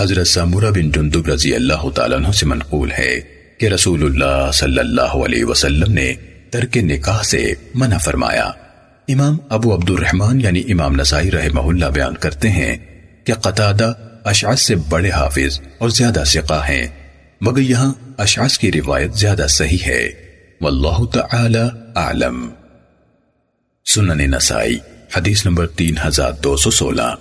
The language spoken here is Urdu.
حضرت سامورہ بن جندب رضی اللہ تعالیٰ عنہ سے منقول ہے کہ رسول اللہ صلی اللہ علیہ وسلم نے ترک نکاح سے منع فرمایا۔ امام ابو عبد الرحمن یعنی امام نسائی رحمہ اللہ بیان کرتے ہیں کہ قطادہ اشعث سے بڑے حافظ اور زیادہ سقہ ہیں، مگر یہاں اشعث کی روایت زیادہ صحیح ہے۔ واللہ تعالی اعلم۔ سنن نسائی، حدیث نمبر تین ہزار دو سو سولہ۔